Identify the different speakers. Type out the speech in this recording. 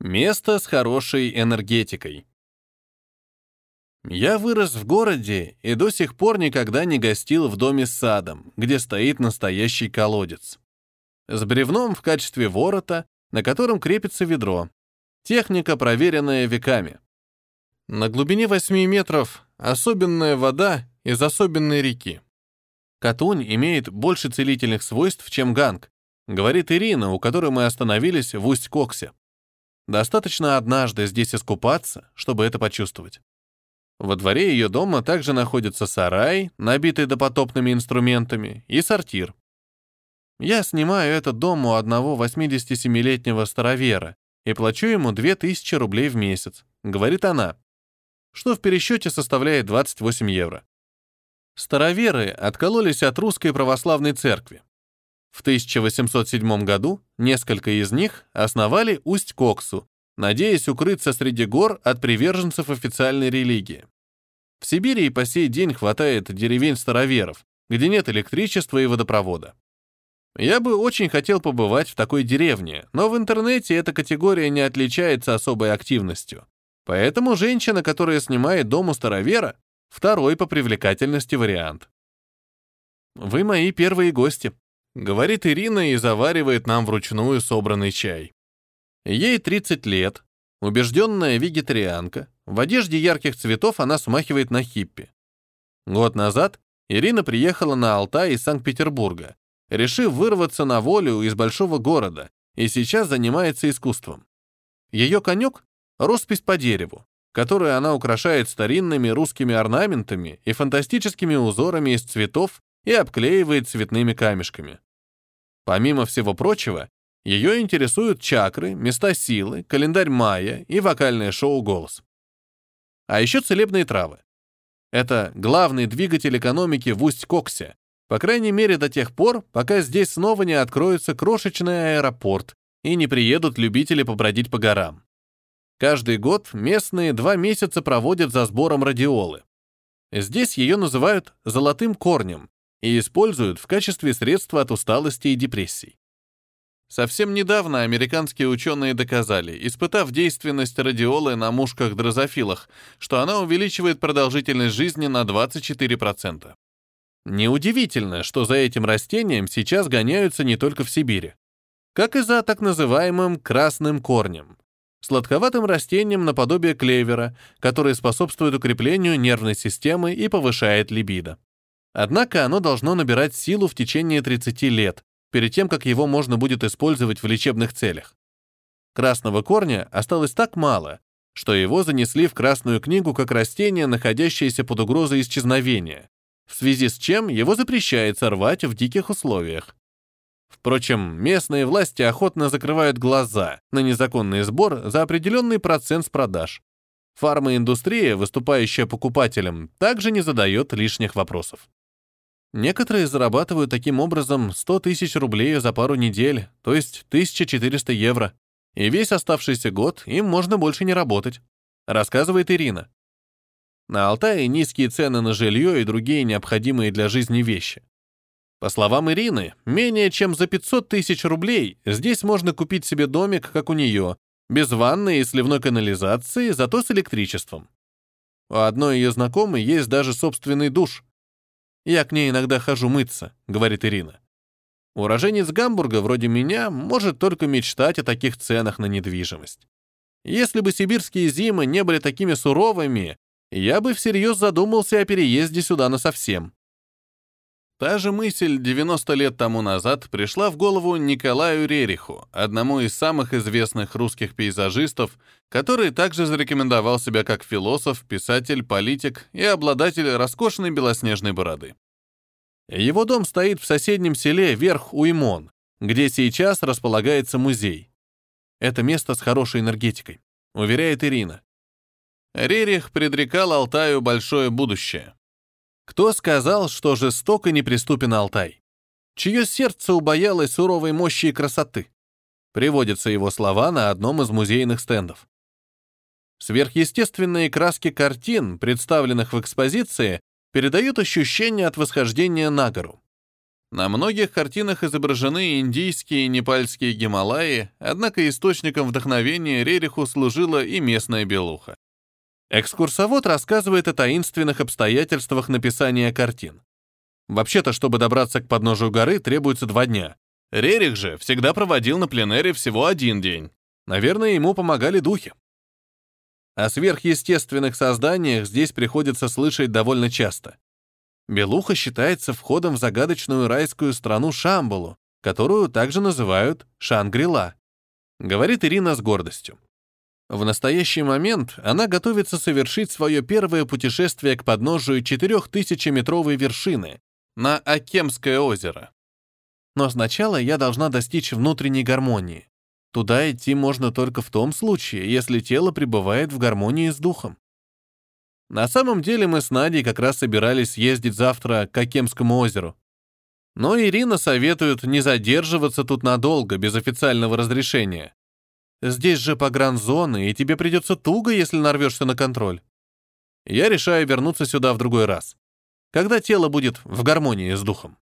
Speaker 1: Место с хорошей энергетикой. Я вырос в городе и до сих пор никогда не гостил в доме с садом, где стоит настоящий колодец. С бревном в качестве ворота, на котором крепится ведро. Техника, проверенная веками. На глубине 8 метров особенная вода из особенной реки. Катунь имеет больше целительных свойств, чем ганг, говорит Ирина, у которой мы остановились в Усть-Коксе. Достаточно однажды здесь искупаться, чтобы это почувствовать. Во дворе ее дома также находится сарай, набитый допотопными инструментами, и сортир. Я снимаю этот дом у одного 87-летнего старовера и плачу ему 2000 рублей в месяц, говорит она, что в пересчете составляет 28 евро. Староверы откололись от русской православной церкви. В 1807 году несколько из них основали Усть-Коксу, надеясь укрыться среди гор от приверженцев официальной религии. В Сибири и по сей день хватает деревень-староверов, где нет электричества и водопровода. Я бы очень хотел побывать в такой деревне, но в интернете эта категория не отличается особой активностью. Поэтому женщина, которая снимает дом у старовера, второй по привлекательности вариант. Вы мои первые гости, говорит Ирина и заваривает нам вручную собранный чай. Ей 30 лет, убежденная вегетарианка, в одежде ярких цветов она смахивает на хиппи. Год назад Ирина приехала на Алтай из Санкт-Петербурга, решив вырваться на волю из большого города, и сейчас занимается искусством. Ее конек — роспись по дереву, которую она украшает старинными русскими орнаментами и фантастическими узорами из цветов и обклеивает цветными камешками. Помимо всего прочего, ее интересуют чакры, места силы, календарь майя и вокальное шоу «Голос». А еще целебные травы. Это главный двигатель экономики в Усть-Коксе, по крайней мере до тех пор, пока здесь снова не откроется крошечный аэропорт и не приедут любители побродить по горам. Каждый год местные два месяца проводят за сбором радиолы. Здесь ее называют «золотым корнем», и используют в качестве средства от усталости и депрессий. Совсем недавно американские ученые доказали, испытав действенность радиолы на мушках-дрозофилах, что она увеличивает продолжительность жизни на 24%. Неудивительно, что за этим растением сейчас гоняются не только в Сибири. Как и за так называемым красным корнем, сладковатым растением наподобие клевера, который способствует укреплению нервной системы и повышает либидо. Однако оно должно набирать силу в течение 30 лет, перед тем, как его можно будет использовать в лечебных целях. Красного корня осталось так мало, что его занесли в Красную книгу как растение, находящееся под угрозой исчезновения, в связи с чем его запрещается рвать в диких условиях. Впрочем, местные власти охотно закрывают глаза на незаконный сбор за определенный процент с продаж. Фармаиндустрия, выступающая покупателем, также не задает лишних вопросов. Некоторые зарабатывают таким образом 100 тысяч рублей за пару недель, то есть 1400 евро. И весь оставшийся год им можно больше не работать, рассказывает Ирина. На Алтае низкие цены на жилье и другие необходимые для жизни вещи. По словам Ирины, менее чем за 500 тысяч рублей здесь можно купить себе домик, как у нее, без ванны и сливной канализации, зато с электричеством. У одной ее знакомой есть даже собственный душ, я к ней иногда хожу мыться», — говорит Ирина. Уроженец Гамбурга, вроде меня, может только мечтать о таких ценах на недвижимость. Если бы сибирские зимы не были такими суровыми, я бы всерьез задумался о переезде сюда насовсем. Та же мысль 90 лет тому назад пришла в голову Николаю Рериху, одному из самых известных русских пейзажистов, который также зарекомендовал себя как философ, писатель, политик и обладатель роскошной белоснежной бороды. Его дом стоит в соседнем селе Верх Уймон, где сейчас располагается музей. Это место с хорошей энергетикой, уверяет Ирина. Рерих предрекал Алтаю большое будущее. Кто сказал, что жестоко неприступен Алтай? Чье сердце убоялось суровой мощи и красоты? Приводятся его слова на одном из музейных стендов. Сверхъестественные краски картин, представленных в экспозиции, передают ощущение от восхождения на гору. На многих картинах изображены индийские и непальские Гималаи, однако источником вдохновения Рериху служила и местная белуха. Экскурсовод рассказывает о таинственных обстоятельствах написания картин. Вообще-то, чтобы добраться к подножию горы, требуется два дня. Рерих же всегда проводил на пленэре всего один день. Наверное, ему помогали духи. О сверхъестественных созданиях здесь приходится слышать довольно часто. Белуха считается входом в загадочную райскую страну Шамбалу, которую также называют Шангрила, говорит Ирина с гордостью. В настоящий момент она готовится совершить свое первое путешествие к подножию 4000-метровой вершины на Акемское озеро. Но сначала я должна достичь внутренней гармонии. Туда идти можно только в том случае, если тело пребывает в гармонии с духом. На самом деле мы с Надей как раз собирались съездить завтра к Акемскому озеру. Но Ирина советует не задерживаться тут надолго, без официального разрешения. Здесь же погранзоны, и тебе придется туго, если нарвешься на контроль. Я решаю вернуться сюда в другой раз, когда тело будет в гармонии с духом.